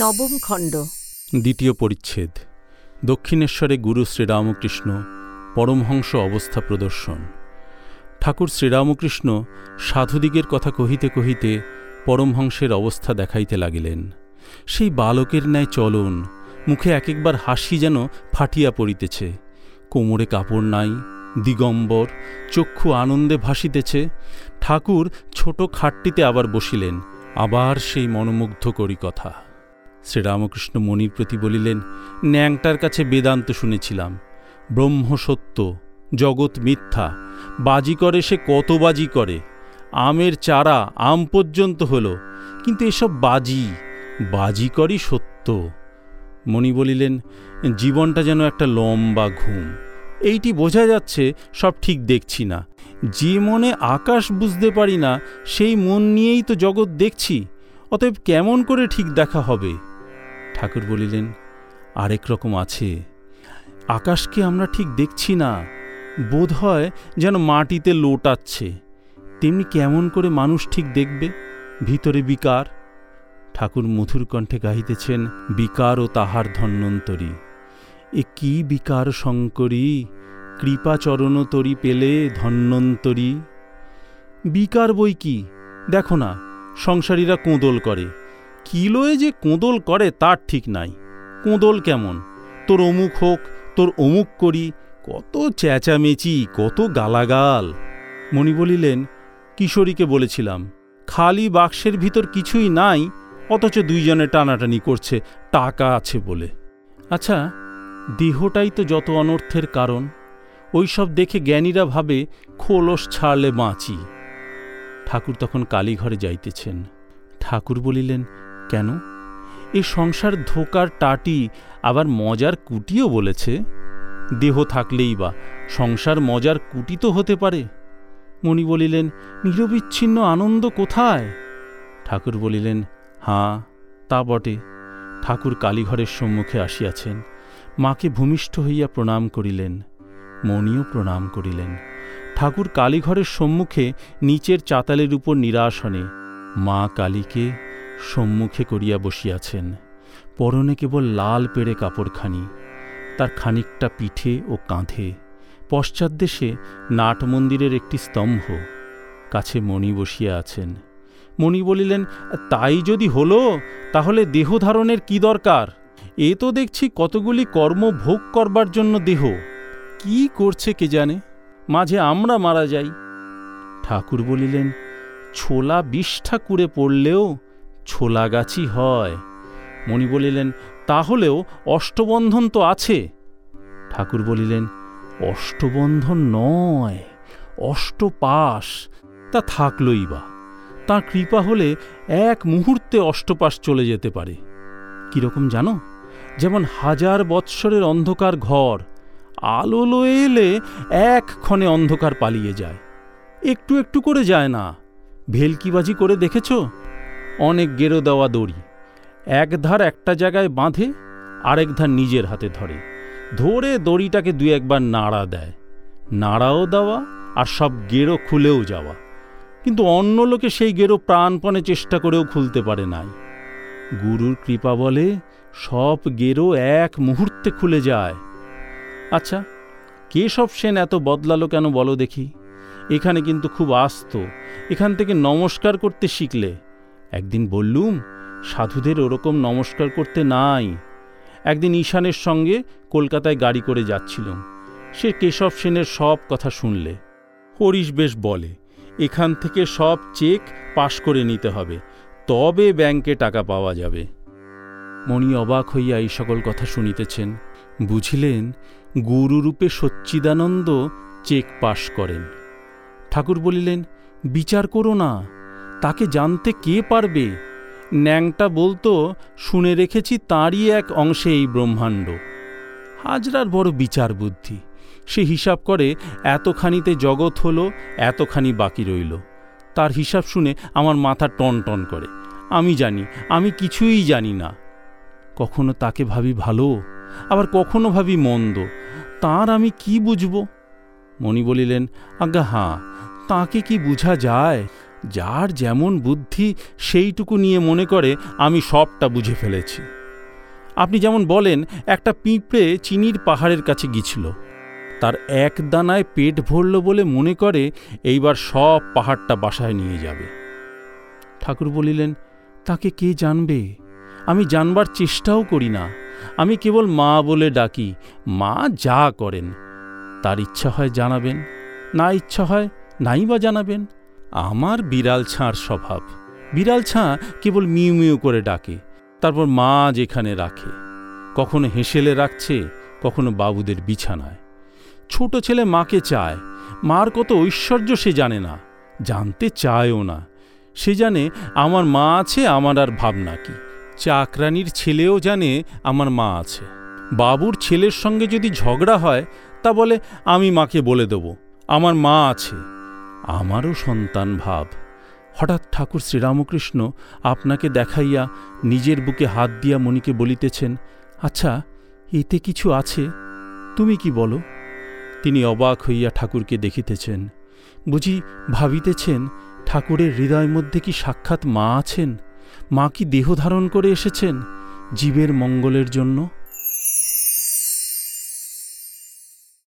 নবম খণ্ড। দ্বিতীয় পরিচ্ছেদ। দক্ষিণেশ্বরে গুরু শ্রীরামকৃষ্ণ পরমহংস অবস্থা প্রদর্শন। ঠাকুর শ্রীরামকৃষ্ণ সাধুদিগের কথা কহিতে কহিতে পরমহংসের অবস্থা দেখাইতে লাগিলেন। সেই বালকের ন্যায় চলন, মুখে এক একবার হাসি যেন ফাটিয়া পড়িতেছে। কোমরে কাপড় নাই, দিগম্বর, চক্ষু আনন্দে ভাসিতেছে। ঠাকুর ছোট খাটটিতে আবার বসিলেন, আবার সেই মনোমুগ্ধকরী কথা। শ্রীরামকৃষ্ণ মণির প্রতি বলিলেন, ন্যাংটার কাছে বেদান্ত শুনেছিলাম। ব্রহ্ম সত্য, জগৎ মিথ্যা, বাজি করে সে কত বাজি করে? আমের চারা আম পর্যন্ত হল, কিন্তু এসব বাজি বাজি করই সত্য। মণি বলিলেন, জীবনটা যেন একটা লম্বা ঘুম। এইটি বোঝা যাচ্ছে, সব ঠিক দেখছি না। যে মনে আকাশ বুঝতে পারি না, সেই মন নিয়েই তো জগৎ দেখছি। অতএব কেমন করে ঠিক দেখা হবে? ঠাকুর বলিলেন, আরেক রকম আছে। আকাশকে আমরা ঠিক দেখছি না। বোধ হয় যেন মাটিতে লোটাচ্ছে। তেমনি কেমন করে মানুষ ঠিক দেখবে? ভিতরে বিকার। ঠাকুর মধুর কণ্ঠে গাহিতেছেন, বিকার ও তাহার ধন্বন্তরী। এ কি বিকার শঙ্করী? কৃপাচরণ তরি পেলে ধন্বন্তরী। বিকার বই কি? দেখো না, সংসারীরা কোঁদল করে। কিলোয় যে কোঁদল করে তার ঠিক নাই। কোঁদল কেমন? তোর অমুক হোক, তোর অমুক করি, কত চেঁচামেচি, কত গালাগাল। মণি বলিলেন, কিশোরীকে বলেছিলাম, খালি বাক্সের ভিতর কিছুই নাই, অথচ দুইজনে টানাটানি করছে, টাকা আছে বলে। আচ্ছা দেহটাই তো যত অনর্থের কারণ, ওইসব দেখে জ্ঞানীরা ভাবে খোলস ছাড়লে বাঁচি। ঠাকুর তখন কালীঘরে যাইতেছেন। ঠাকুর বলিলেন কেন? এ সংসার ধোকার টাটি আবার মজার কুটিও বলেছে? দেহ থাকলেই বা সংসার মজার কুটি তো হতে পারে। মণি বলিলেন, নিরবিচ্ছিন্ন আনন্দ কোথায়? ঠাকুর বলিলেন, হাঁ, তা বটে। ঠাকুর কালীঘরের সম্মুখে আসিয়াছেন। মাকে ভূমিষ্ঠ হইয়া প্রণাম করিলেন। মণিও প্রণাম করিলেন। ঠাকুর কালীঘরের সম্মুখে নিচের চাতালের উপর নিরাসনে মা কালীকে সম্মুখে করিয়া বসিয়াছেন। পরনে কেবল লাল পেড়ে কাপড়খানি, তার খানিকটা পিঠে ও কাঁধে। পশ্চাৎদেশে নাট মন্দিরের একটি স্তম্ভ, কাছে মণি বসিয়া আছেন। মণি বলিলেন, তাই যদি হলো, তাহলে দেহ ধারণের কি দরকার? এ তো দেখছি কতগুলি কর্ম ভোগ করবার জন্য দেহ। কি করছে কে জানে? মাঝে আমরা মারা যাই। ঠাকুর বলিলেন, ছোলা বিষ্ঠা কুড়ে পড়লেও ছোলা গাছি হয়। মণি বলিলেন, তাহলেও অষ্টবন্ধন তো আছে। ঠাকুর বলিলেন, অষ্টবন্ধন নয়, অষ্টপাশ, তা থাকলই বা। তাঁর কৃপা হলে এক মুহূর্তে অষ্টপাশ চলে যেতে পারে। কীরকম জানো? যেমন হাজার বৎসরের অন্ধকার ঘর, আলো লয়ে এলে এক ক্ষণে অন্ধকার পালিয়ে যায়। একটু একটু করে যায় না। ভেলকিবাজি করে দেখেছ? অনেক গেরো দেওয়া দড়ি। এক ধার একটা জায়গায় বাঁধে, আরেক ধার নিজের হাতে ধরে। ধরে দড়িটাকে দু একবার নাড়া দেয়। নাড়াও দেওয়া আর সব গেরো খুলেও যাওয়া। কিন্তু অন্য লোকে সেই গেরো প্রাণপণে চেষ্টা করেও খুলতে পারে নাই। গুরুর কৃপা বলে সব গেরো এক মুহূর্তে খুলে যায়। আচ্ছা কেশব সেন এত বদলালো কেন বলো দেখি? এখানে কিন্তু খুব আস্ত। এখান থেকে নমস্কার করতে শিখলে একদিন বললুম, সাধুদের ওরকম নমস্কার করতে নাই। একদিন ঈশানের সঙ্গে কলকাতায় গাড়ি করে যাচ্ছিলাম। সে কেশব সেনের সব কথা শুনলে। হরিশ বেশ বলে, এখান থেকে সব চেক পাশ করে নিতে হবে, তবে ব্যাংকে টাকা পাওয়া যাবে। মণি অবাক হইয়া এই সকল কথা শুনিতেছেন। বুঝিলেন, গুরুরূপে সচ্চিদানন্দ চেক পাশ করেন। ঠাকুর বলিলেন, বিচার করো না। তাকে জানতে কে পারবে? ন্যাংটা বলতো, শুনে রেখেছি তাঁরই এক অংশে এই ব্রহ্মাণ্ড। হাজরার বড় বিচার বুদ্ধি। সে হিসাব করে, এতখানিতে জগৎ হলো, এতখানি বাকি রইল। তার হিসাব শুনে আমার মাথা টন টন করে। আমি জানি, আমি কিছুই জানি না। কখনো তাকে ভাবি ভালো, আবার কখনো ভাবি মন্দ। তার আমি কি বুঝব? মণি বলিলেন, আজ্ঞা হাঁ তাকে কি বুঝা যায়? যার যেমন বুদ্ধি সেইটুকু নিয়ে মনে করে, আমি সবটা বুঝে ফেলেছি। আপনি যেমন বলেন, একটা পিঁপড়ে চিনির পাহাড়ের কাছে গিয়েছিল। তার এক দানায় পেট ভরল বলে মনে করে, এইবার সব পাহাড়টা বাসায় নিয়ে যাবে। ঠাকুর বলিলেন, তাকে কে জানবে? আমি জানবার চেষ্টাও করি না। আমি কেবল মা বলে ডাকি। মা যা করেন, তার ইচ্ছা হয় জানাবেন। না ইচ্ছা হয় নাই বা জানাবেন। আমার বিড়াল ছাঁড় স্বভাব। বিড়াল ছাঁ কেবল মিউ মিউ করে ডাকে, তারপর মা যেখানে রাখে। কখনো হেসেলে রাখছে, কখনো বাবুদের বিছানায়। ছোট ছেলে মাকে চায়, মার কত ঐশ্বর্য সে জানে না, জানতে চায়ও না। সে জানে, আমার মা আছে, আমার আর ভাবনা কি। চাকরানির ছেলেও জানে, আমার মা আছে। বাবুর ছেলের সঙ্গে যদি ঝগড়া হয়, তা বলে, আমি মাকে বলে দেব, আমার মা আছে। আমারও সন্তান ভাব। হঠাৎ ঠাকুর শ্রীরামকৃষ্ণ আপনাকে দেখাইয়া নিজের বুকে হাত দিয়া মণিকে বলিতেছেন আচ্ছা এতে কিছু আছে? তুমি কি বলো? তিনি অবাক হইয়া ঠাকুরকে দেখিতেছেন, বুঝি ভাবিতেছেন ঠাকুরের হৃদয় মধ্যে কি সাক্ষাৎ মা আছেন? মা কি দেহ ধারণ করে এসেছেন জীবের মঙ্গলের জন্য?